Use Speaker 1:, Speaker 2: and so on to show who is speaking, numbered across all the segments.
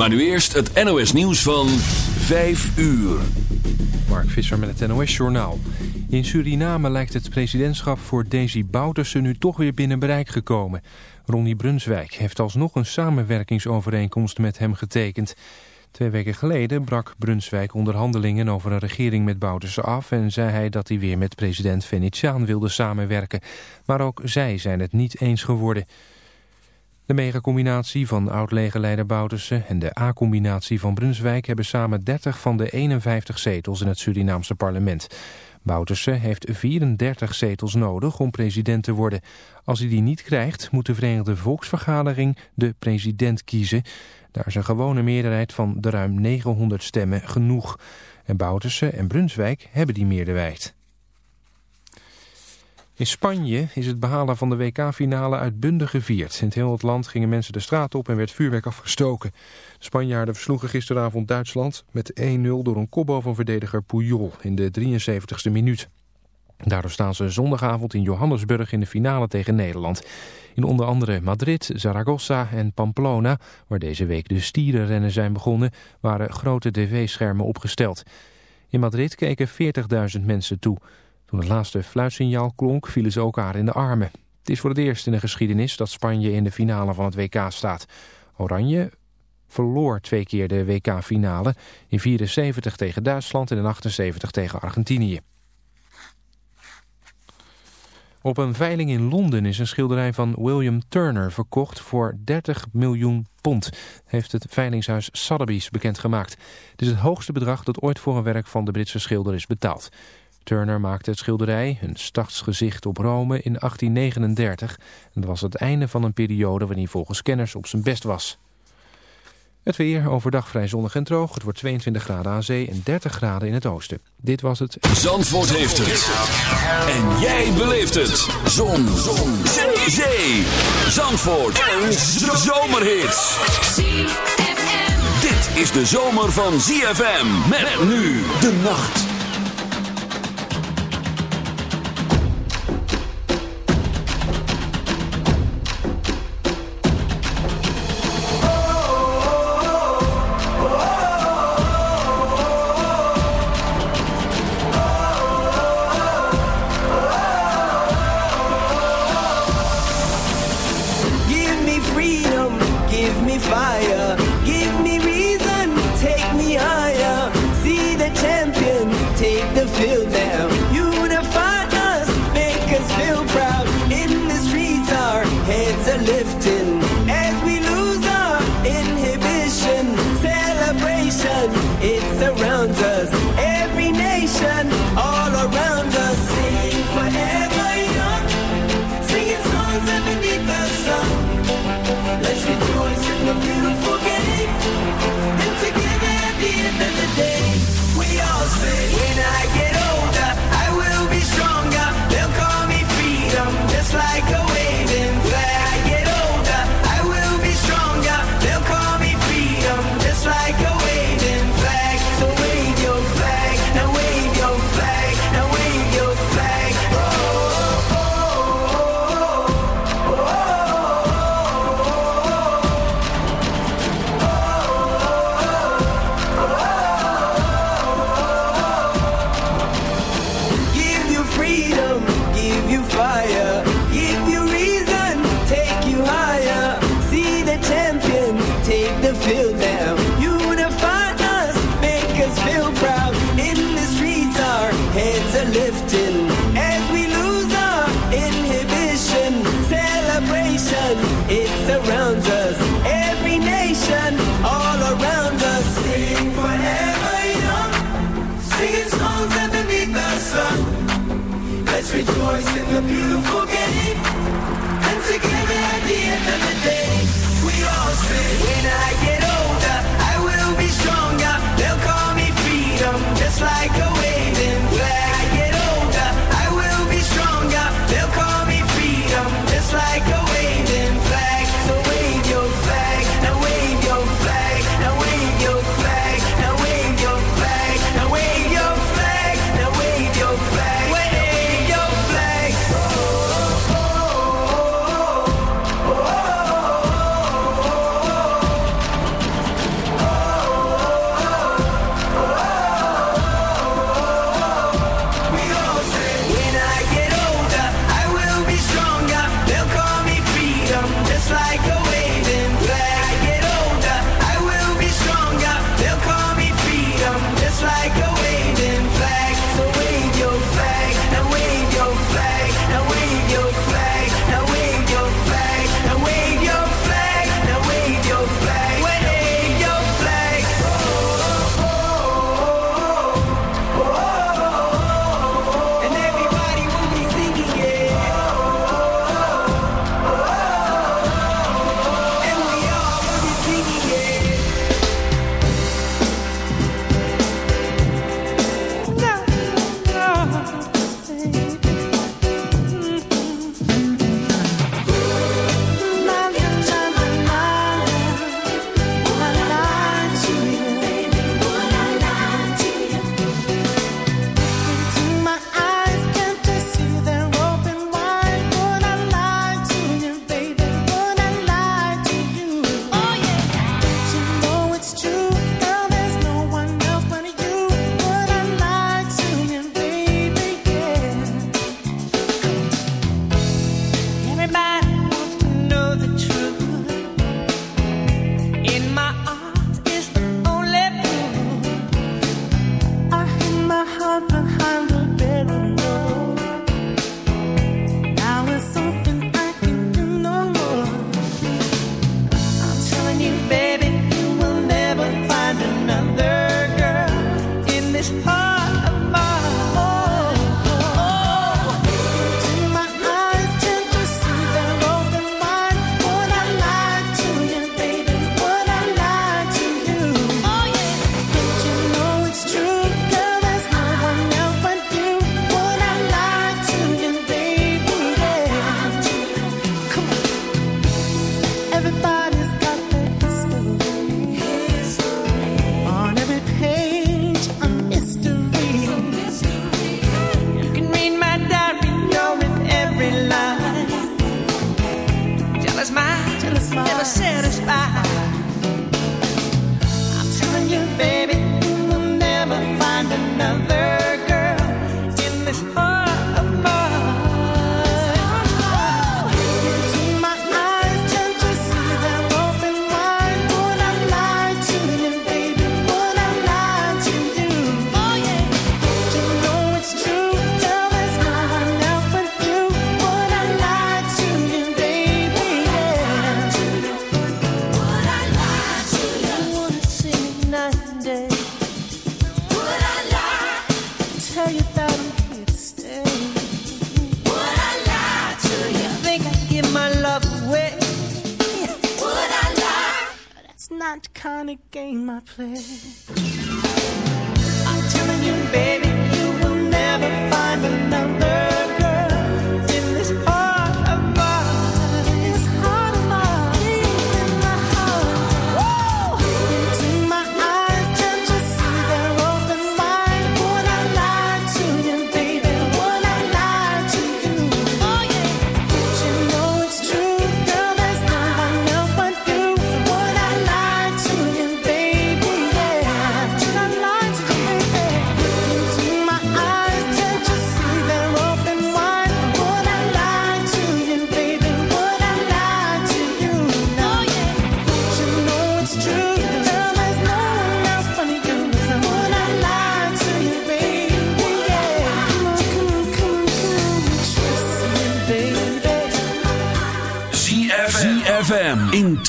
Speaker 1: Maar nu eerst het NOS nieuws van 5 uur.
Speaker 2: Mark Visser met het NOS Journaal. In Suriname lijkt het presidentschap voor Daisy Bouterse nu toch weer binnen bereik gekomen. Ronnie Brunswijk heeft alsnog een samenwerkingsovereenkomst met hem getekend. Twee weken geleden brak Brunswijk onderhandelingen over een regering met Bouterse af... en zei hij dat hij weer met president Venetiaan wilde samenwerken. Maar ook zij zijn het niet eens geworden... De megacombinatie van oud-legerleider Bouterse en de A-combinatie van Brunswijk hebben samen 30 van de 51 zetels in het Surinaamse parlement. Bouterse heeft 34 zetels nodig om president te worden. Als hij die niet krijgt, moet de Verenigde Volksvergadering de president kiezen. Daar is een gewone meerderheid van de ruim 900 stemmen genoeg. En Bouterse en Brunswijk hebben die meerderheid. In Spanje is het behalen van de WK-finale uitbundig gevierd. In het land gingen mensen de straat op en werd vuurwerk afgestoken. De Spanjaarden versloegen gisteravond Duitsland met 1-0 door een kopbal van verdediger Puyol in de 73ste minuut. Daardoor staan ze zondagavond in Johannesburg in de finale tegen Nederland. In onder andere Madrid, Zaragoza en Pamplona, waar deze week de stierenrennen zijn begonnen, waren grote tv-schermen opgesteld. In Madrid keken 40.000 mensen toe. Toen het laatste fluitsignaal klonk, vielen ze elkaar in de armen. Het is voor het eerst in de geschiedenis dat Spanje in de finale van het WK staat. Oranje verloor twee keer de WK-finale. In 74 tegen Duitsland en in 78 tegen Argentinië. Op een veiling in Londen is een schilderij van William Turner verkocht voor 30 miljoen pond, heeft het veilingshuis Sotheby's bekendgemaakt. Het is het hoogste bedrag dat ooit voor een werk van de Britse schilder is betaald. Turner maakte het schilderij, een stadsgezicht op Rome, in 1839. En dat was het einde van een periode waarin volgens kenners op zijn best was. Het weer overdag vrij zonnig en droog. Het wordt 22 graden aan zee en 30 graden in het oosten. Dit was het...
Speaker 1: Zandvoort heeft het. En jij beleeft het. Zon. Zon. Zee. Zandvoort. Een zomerhit. Dit is de zomer van ZFM. Met nu de nacht.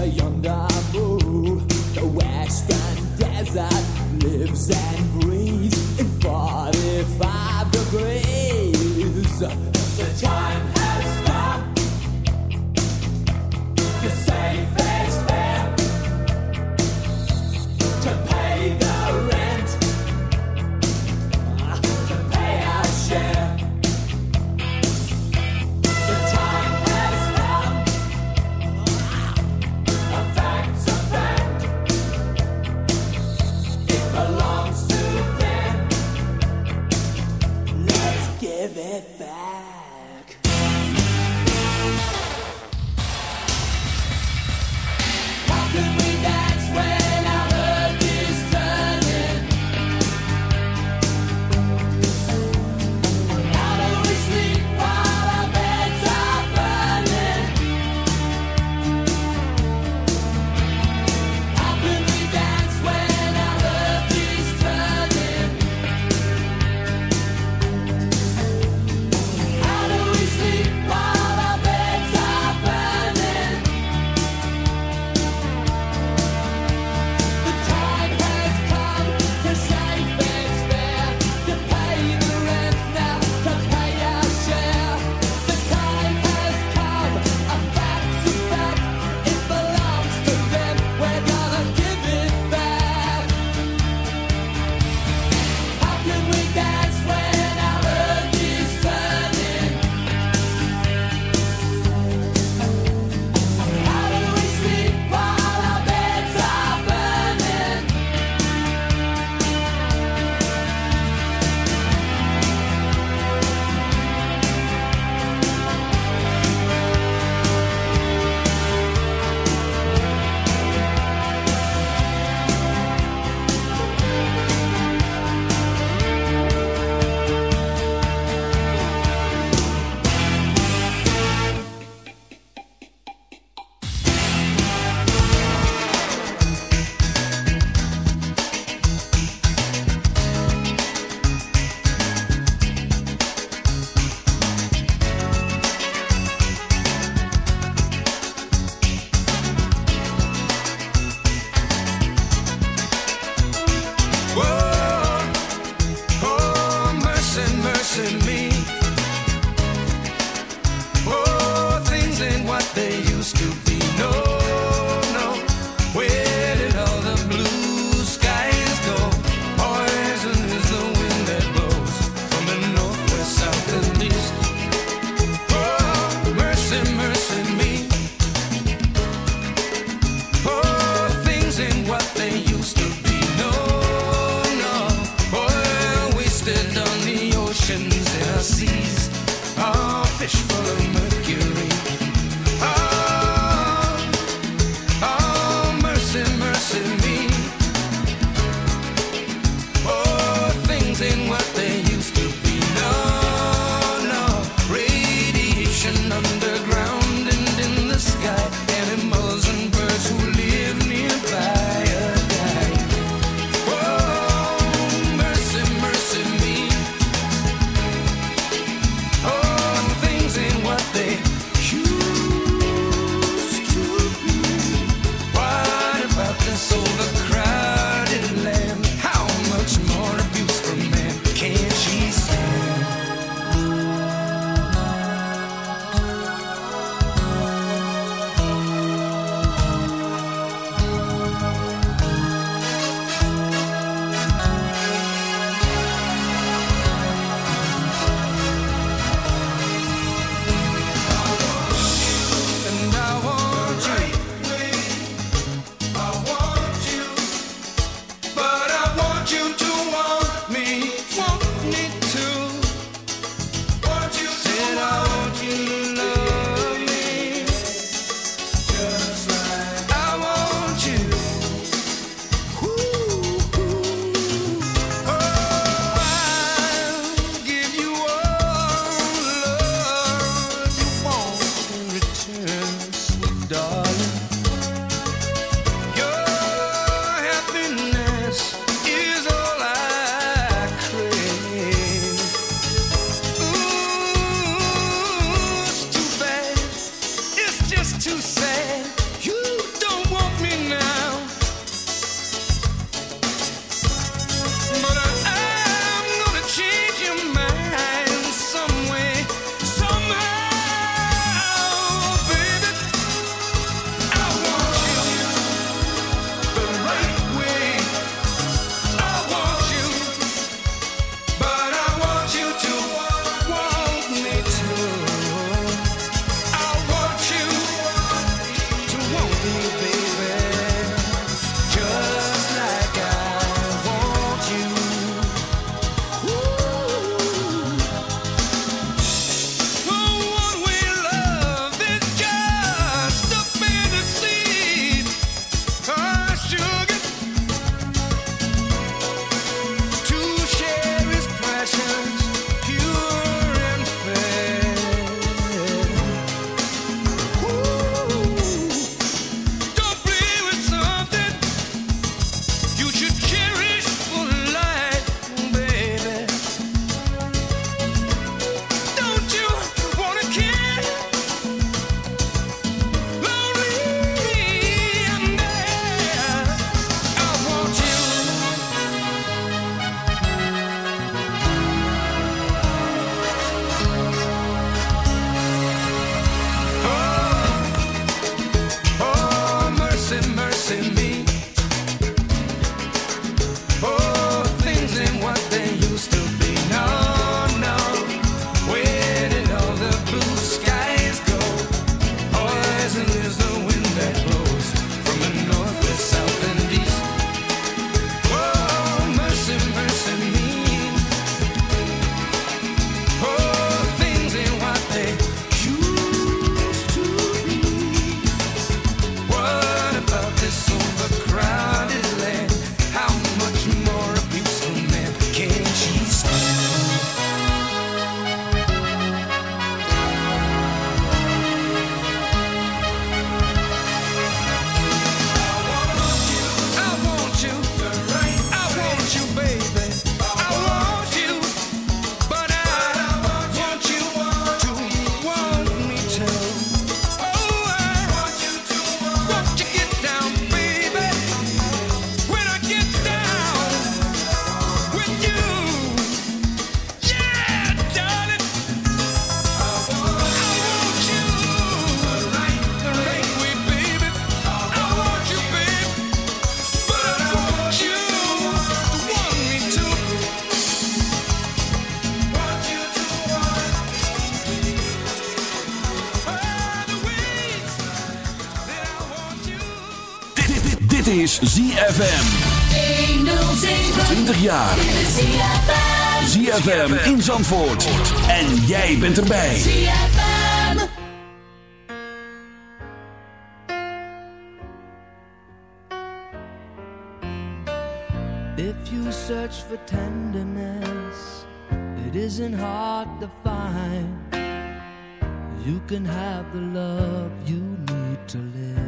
Speaker 3: beyond the moon. The western desert lives and breathes in 45 degrees. The time is
Speaker 4: ZFM. 20 jaar. ZFM in Zandvoort. En jij bent erbij. ZFM.
Speaker 5: If you search for tenderness, it isn't hard to find. You can have the love you need to live.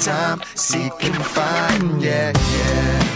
Speaker 6: time, seeking find, yeah, yeah.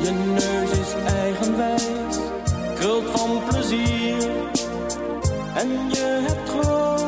Speaker 7: Je neus is eigenwijs, krult van plezier. En je hebt gewoon